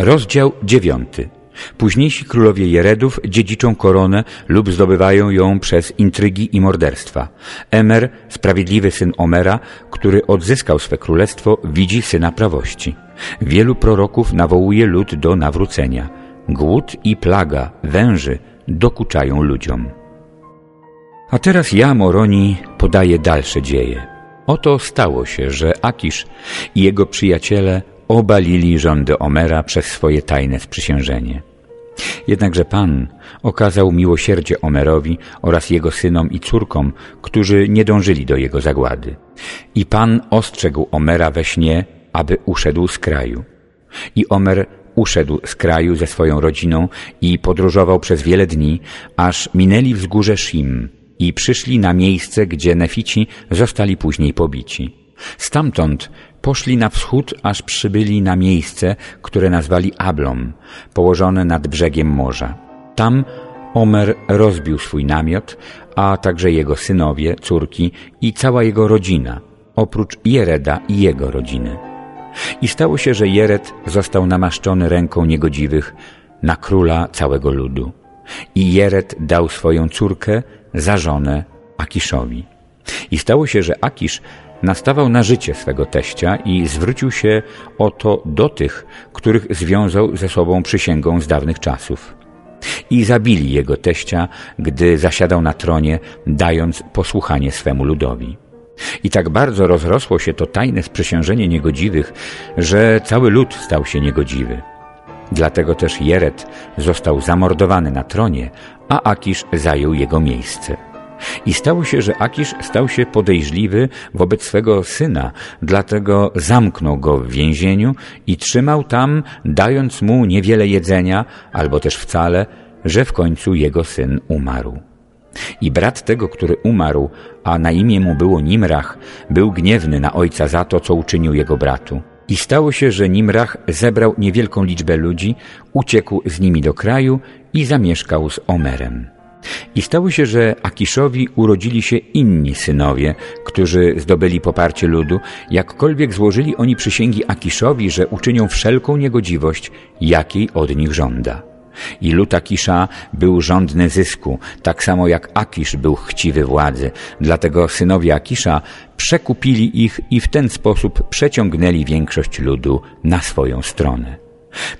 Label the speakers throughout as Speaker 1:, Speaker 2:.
Speaker 1: Rozdział dziewiąty. Późniejsi królowie Jeredów dziedziczą koronę lub zdobywają ją przez intrygi i morderstwa. Emer, sprawiedliwy syn Omera, który odzyskał swe królestwo, widzi syna prawości. Wielu proroków nawołuje lud do nawrócenia. Głód i plaga, węży dokuczają ludziom. A teraz ja, Moroni, podaję dalsze dzieje. Oto stało się, że Akisz i jego przyjaciele obalili rządy Omera przez swoje tajne sprzysiężenie. Jednakże Pan okazał miłosierdzie Omerowi oraz jego synom i córkom, którzy nie dążyli do jego zagłady. I Pan ostrzegł Omera we śnie, aby uszedł z kraju. I Omer uszedł z kraju ze swoją rodziną i podróżował przez wiele dni, aż minęli wzgórze Shim i przyszli na miejsce, gdzie Nefici zostali później pobici. Stamtąd poszli na wschód, aż przybyli na miejsce, które nazwali Ablom, położone nad brzegiem morza. Tam Omer rozbił swój namiot, a także jego synowie, córki i cała jego rodzina, oprócz Jereda i jego rodziny. I stało się, że Jered został namaszczony ręką niegodziwych na króla całego ludu. I Jered dał swoją córkę za żonę Akiszowi. I stało się, że Akisz nastawał na życie swego teścia i zwrócił się o to do tych, których związał ze sobą przysięgą z dawnych czasów. I zabili jego teścia, gdy zasiadał na tronie, dając posłuchanie swemu ludowi. I tak bardzo rozrosło się to tajne sprzysiężenie niegodziwych, że cały lud stał się niegodziwy. Dlatego też Jeret został zamordowany na tronie, a Akisz zajął jego miejsce. I stało się, że Akisz stał się podejrzliwy wobec swego syna, dlatego zamknął go w więzieniu i trzymał tam, dając mu niewiele jedzenia, albo też wcale, że w końcu jego syn umarł. I brat tego, który umarł, a na imię mu było Nimrach, był gniewny na ojca za to, co uczynił jego bratu. I stało się, że Nimrach zebrał niewielką liczbę ludzi, uciekł z nimi do kraju i zamieszkał z Omerem. I stało się, że Akiszowi urodzili się inni synowie, którzy zdobyli poparcie ludu, jakkolwiek złożyli oni przysięgi Akiszowi, że uczynią wszelką niegodziwość, jakiej od nich żąda. I lud Akisza był żądny zysku, tak samo jak Akisz był chciwy władzy. Dlatego synowie Akisza przekupili ich i w ten sposób przeciągnęli większość ludu na swoją stronę.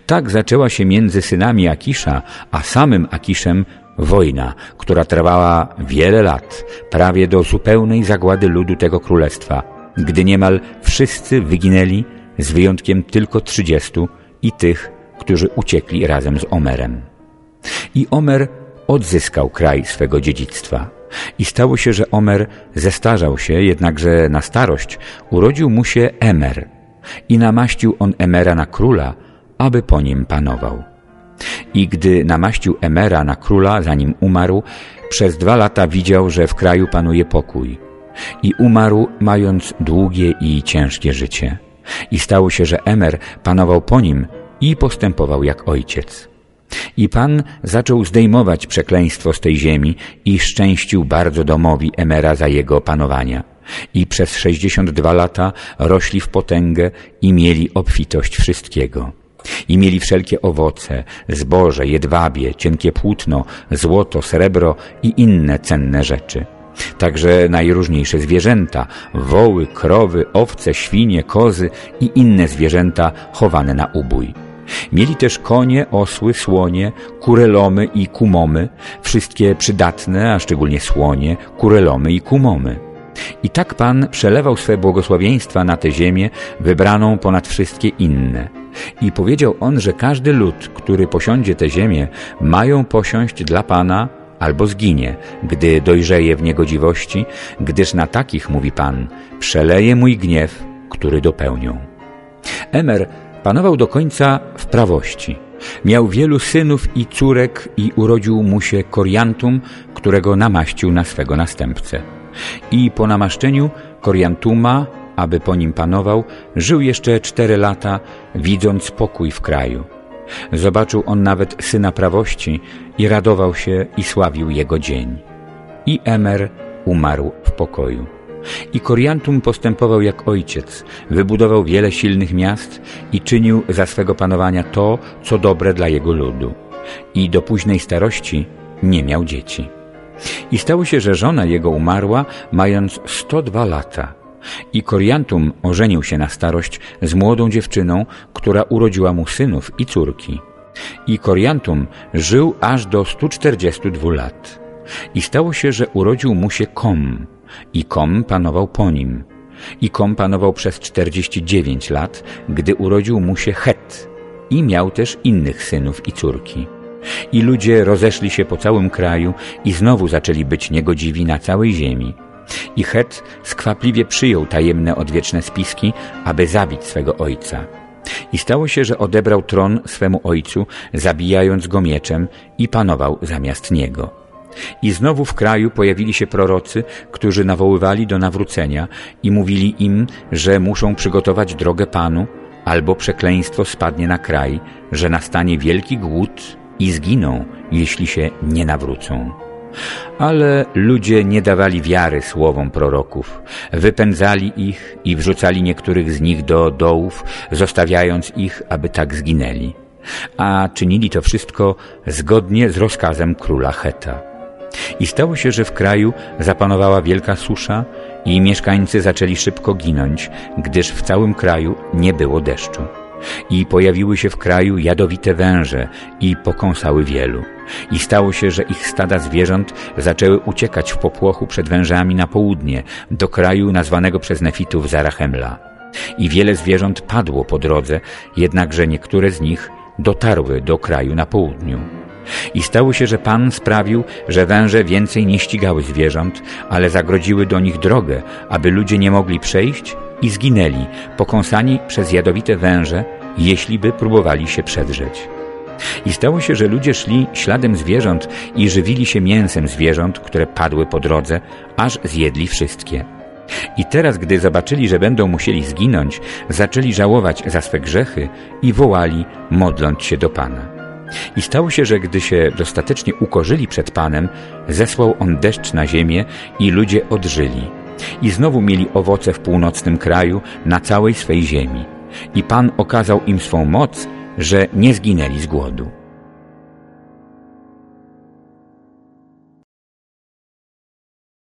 Speaker 1: Tak zaczęła się między synami Akisza, a samym Akiszem Wojna, która trwała wiele lat, prawie do zupełnej zagłady ludu tego królestwa, gdy niemal wszyscy wyginęli, z wyjątkiem tylko trzydziestu i tych, którzy uciekli razem z Omerem. I Omer odzyskał kraj swego dziedzictwa. I stało się, że Omer zestarzał się, jednakże na starość urodził mu się Emer i namaścił on Emera na króla, aby po nim panował. I gdy namaścił Emera na króla, zanim umarł, przez dwa lata widział, że w kraju panuje pokój. I umarł, mając długie i ciężkie życie. I stało się, że Emer panował po nim i postępował jak ojciec. I Pan zaczął zdejmować przekleństwo z tej ziemi i szczęścił bardzo domowi Emera za jego panowania. I przez sześćdziesiąt dwa lata rośli w potęgę i mieli obfitość wszystkiego. I mieli wszelkie owoce, zboże, jedwabie, cienkie płótno, złoto, srebro i inne cenne rzeczy. Także najróżniejsze zwierzęta, woły, krowy, owce, świnie, kozy i inne zwierzęta chowane na ubój. Mieli też konie, osły, słonie, kurelomy i kumomy, wszystkie przydatne, a szczególnie słonie, kurelomy i kumomy. I tak Pan przelewał swe błogosławieństwa na tę ziemię, wybraną ponad wszystkie inne – i powiedział on, że każdy lud, który posiądzie tę ziemię, mają posiąść dla Pana albo zginie, gdy dojrzeje w niegodziwości, gdyż na takich, mówi Pan, przeleje mój gniew, który dopełnią. Emer panował do końca w prawości. Miał wielu synów i córek i urodził mu się Koriantum, którego namaścił na swego następcę. I po namaszczeniu Koriantuma aby po nim panował, żył jeszcze cztery lata, widząc pokój w kraju. Zobaczył on nawet Syna Prawości i radował się i sławił jego dzień. I Emer umarł w pokoju. I Koriantum postępował jak ojciec, wybudował wiele silnych miast i czynił za swego panowania to, co dobre dla jego ludu. I do późnej starości nie miał dzieci. I stało się, że żona jego umarła, mając 102 lata. I Koriantum ożenił się na starość z młodą dziewczyną, która urodziła mu synów i córki. I Koriantum żył aż do 142 lat. I stało się, że urodził mu się Kom, i Kom panował po nim. I Kom panował przez 49 lat, gdy urodził mu się Het i miał też innych synów i córki. I ludzie rozeszli się po całym kraju i znowu zaczęli być niegodziwi na całej ziemi. I Het skwapliwie przyjął tajemne odwieczne spiski, aby zabić swego ojca. I stało się, że odebrał tron swemu ojcu, zabijając go mieczem i panował zamiast niego. I znowu w kraju pojawili się prorocy, którzy nawoływali do nawrócenia i mówili im, że muszą przygotować drogę Panu, albo przekleństwo spadnie na kraj, że nastanie wielki głód i zginą, jeśli się nie nawrócą. Ale ludzie nie dawali wiary słowom proroków, wypędzali ich i wrzucali niektórych z nich do dołów, zostawiając ich, aby tak zginęli. A czynili to wszystko zgodnie z rozkazem króla Heta. I stało się, że w kraju zapanowała wielka susza i mieszkańcy zaczęli szybko ginąć, gdyż w całym kraju nie było deszczu. I pojawiły się w kraju jadowite węże i pokąsały wielu. I stało się, że ich stada zwierząt zaczęły uciekać w popłochu przed wężami na południe, do kraju nazwanego przez nefitów Zarachemla. I wiele zwierząt padło po drodze, jednakże niektóre z nich dotarły do kraju na południu. I stało się, że Pan sprawił, że węże więcej nie ścigały zwierząt, ale zagrodziły do nich drogę, aby ludzie nie mogli przejść i zginęli, pokąsani przez jadowite węże, jeśli by próbowali się przedrzeć. I stało się, że ludzie szli śladem zwierząt i żywili się mięsem zwierząt, które padły po drodze, aż zjedli wszystkie. I teraz, gdy zobaczyli, że będą musieli zginąć, zaczęli żałować za swe grzechy i wołali, modląc się do Pana. I stało się, że gdy się dostatecznie ukorzyli przed Panem, zesłał On deszcz na ziemię i ludzie odżyli. I znowu mieli owoce w północnym kraju na całej swej ziemi. I Pan okazał im swą moc, że nie zginęli z głodu.